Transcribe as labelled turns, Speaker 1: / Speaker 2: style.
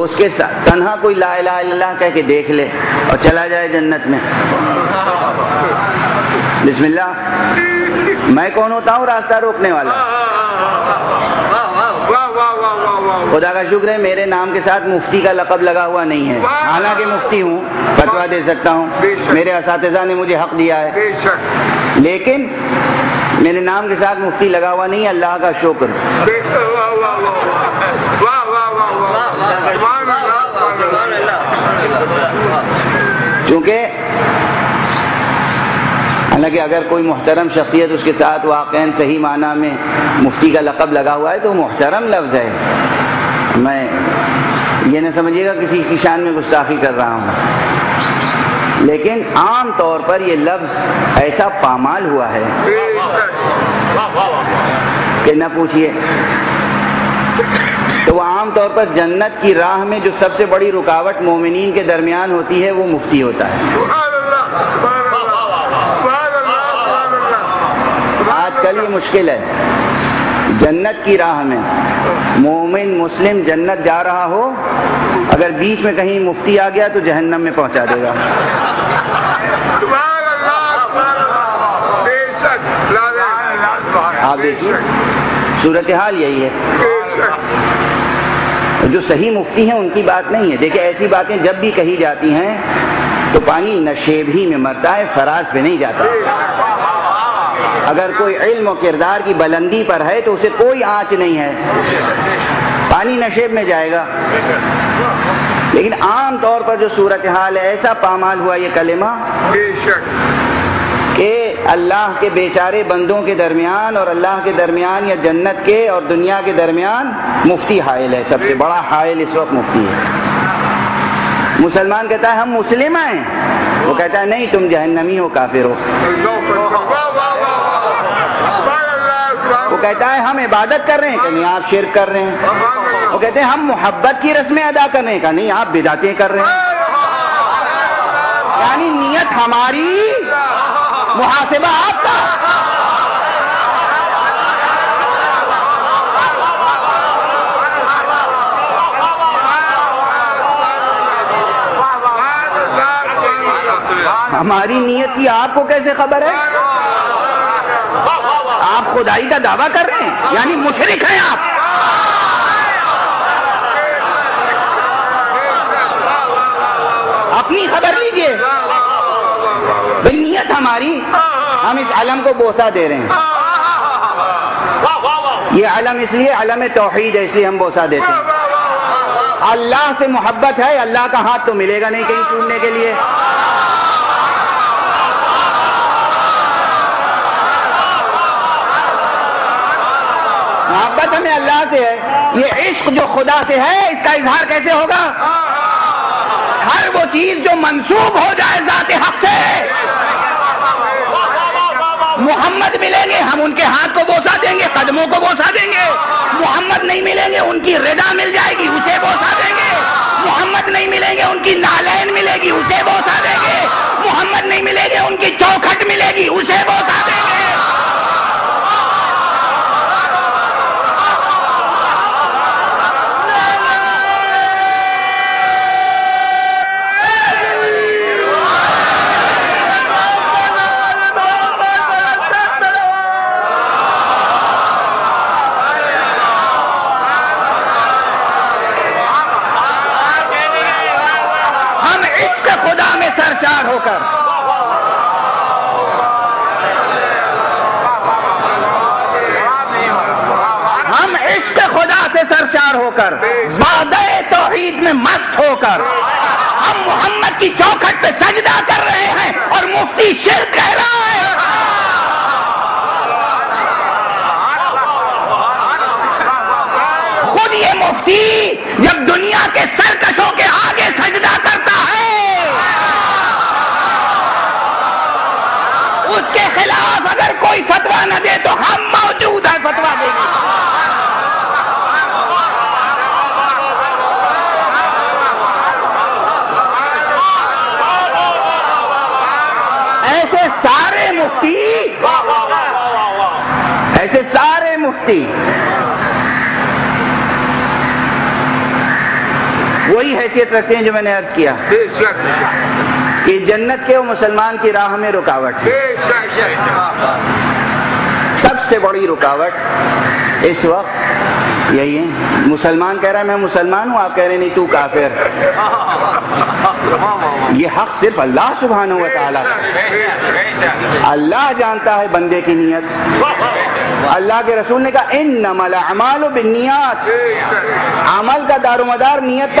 Speaker 1: تو اس کے ساتھ تنہا کوئی لا الہ الا اللہ کہہ کے دیکھ لے اور چلا جائے جنت میں۔ بسم اللہ۔ میں کون ہوتا ہوں راستہ روکنے والا؟ خدا کا شکر ہے میرے نام کے ساتھ مفتی کا لقب لگا ہوا نہیں ہے۔ حالانکہ مفتی ہوں فتوا دے سکتا ہوں۔ میرے اساتذہ نے مجھے حق دیا ہے۔ لیکن میرے نام کے ساتھ مفتی لگا ہوا نہیں ہے اللہ کا شکر۔ چونکہ حالانکہ اگر کوئی محترم شخصیت اس کے ساتھ واقع صحیح معنی میں مفتی کا لقب لگا ہوا ہے تو محترم لفظ ہے۔ میں یہ نہ سمجھیے گا کسی کی شان میں گستاخی کر رہا ہوں۔ لیکن عام طور پر یہ لفظ ایسا پامال ہوا ہے کہ نہ پوچھیے۔ تو وہ عام طور پر جنت کی راہ میں جو سب سے بڑی رکاوٹ مومنین کے درمیان ہوتی ہے، وہ مفتی ہوتا ہے۔ آج کل یہ مشکل ہے۔ جنت کی راہ میں مومن، مسلم جنت جا رہا ہو، اگر بیچ میں کہیں مفتی آ گیا تو جہنم میں پہنچا دے گا۔ آپ دیکھیے، صورتحال یہی ہے۔ جو صحیح مفتی ہیں ان کی بات نہیں ہے۔ دیکھیں ایسی باتیں جب بھی کہی جاتی ہیں تو پانی نشیب ہی میں مرتا ہے فراز پہ نہیں جاتا۔ اگر کوئی علم و کردار کی بلندی پر ہے تو اسے کوئی آنچ نہیں ہے۔ پانی نشیب میں جائے گا۔ لیکن عام طور پر جو صورتحال ہے ایسا پامال ہوا یہ کلمہ کہ اللہ کے بیچارے بندوں کے درمیان اور اللہ کے درمیان یا جنت کے اور دنیا کے درمیان مفتی حائل ہے، سب سے بڑا حائل اس وقت مفتی ہے۔ مسلمان کہتا ہے، ہم مسلم ہیں۔ وہ کہتا ہے، نہیں، تم جہنمی ہو، کافر ہو۔ وہ کہتا ہے، ہم عبادت کر رہے ہیں کہ نہیں آپ شرک کر رہے ہیں۔ وہ کہتے ہیں، ہم محبت کی رسمیں ادا کر رہے ہیں کہ نہیں، آپ بدعتیں کر رہے ہیں۔ یعنی نیت ہماری محاسبہ آپ کا ہماری نیت کی آپ کو کیسے خبر ہے؟ آپ خدائی کا دعویٰ کر رہے ہیں یعنی مشرک ہیں آپ اپنی خبر لیجیے بھئی نیت ہماری ہم اس علم کو بوسا دے رہے ہیں۔ یہ علم اس لیے، علم توحید ہے، اس لیے ہم بوسا دیتے ہیں۔ اللہ سے محبت ہے، اللہ کا ہاتھ تو ملے گا نہیں کہیں چوننے کے لیے۔ محبت ہمیں اللہ سے ہے۔ یہ عشق جو خدا سے ہے، اس کا اظہار کیسے ہوگا؟ ہر وہ چیز جو منسوب ہو جائے ذات حق سے۔ محمد ملیں گے، ہم ان کے ہاتھ کو بوسا دیں گے، قدموں کو بوسا دیں گے۔ محمد نہیں ملیں گے، ان کی رضا مل جائے گی، اسے بوسا دیں گے۔ محمد نہیں ملیں گے، ان کی نالین ملے گی، اسے بوسا دیں گے۔ محمد نہیں ملیں گے، ان کی چوکھٹ ملے گی، اسے بوسا دیں گے ہم عشق خدا میں سرشار ہو کر۔ ہم عشق خدا سے سرشار ہو کر، وعدہ توحید میں مست ہو کر۔ ہم محمد کی چوکھٹ پہ سجدہ کر رہے ہیں اور مفتی شرک کہہ رہا ہے۔ خود یہ مفتی جب دنیا کے سرکشوں کے آگے سجدہ کرتا ہے اس کے خلاف اگر کوئی فتوا نہ دے تو ہم موجود ہیں فتوا دیں گے ایسے سارے مفتی، ایسے سارے مفتی، وہی حیثیت رکھتے ہیں جو میں نے عرض کیا۔
Speaker 2: بے شک۔
Speaker 1: کہ جنت کے وہ مسلمان کی راہ میں رکاوٹ ہے۔ سب سے بڑی رکاوٹ اس وقت یہی ہے۔ مسلمان کہہ رہا ہے، میں مسلمان ہوں، آپ کہہ رہے نہیں، تو کافر۔ یہ حق صرف اللہ سبحانہ و تعالیٰ اللہ جانتا ہے بندے کی نیت۔ اللہ کے رسول نے کہا ان نمل اعمال و بنیات عمل کا دار و مدار نیت پر